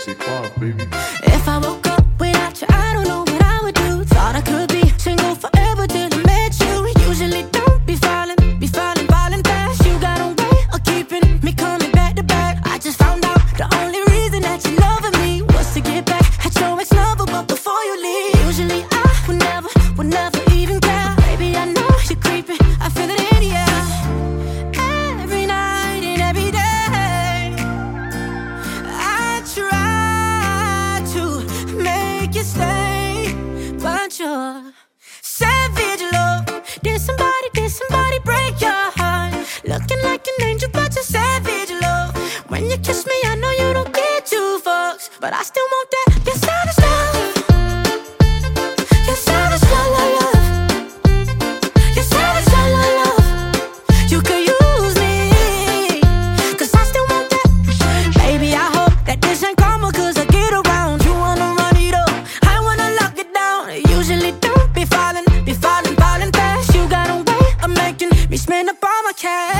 sexy pop, baby. If I woke but I still want that. Your sound is love. Your sound love, love, love. Your sound love, love. You could use me, cause I still want that. Baby, I hope that this ain't karma, cause I get around. You wanna run it up, I wanna lock it down. Usually don't be falling, be falling, falling fast. You got a way of making me spend up all my cash.